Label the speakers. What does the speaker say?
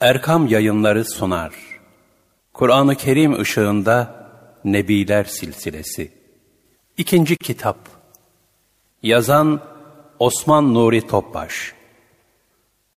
Speaker 1: Erkam Yayınları sunar. Kur'an-ı Kerim ışığında Nebiler Silsilesi. İkinci kitap. Yazan Osman Nuri Topbaş.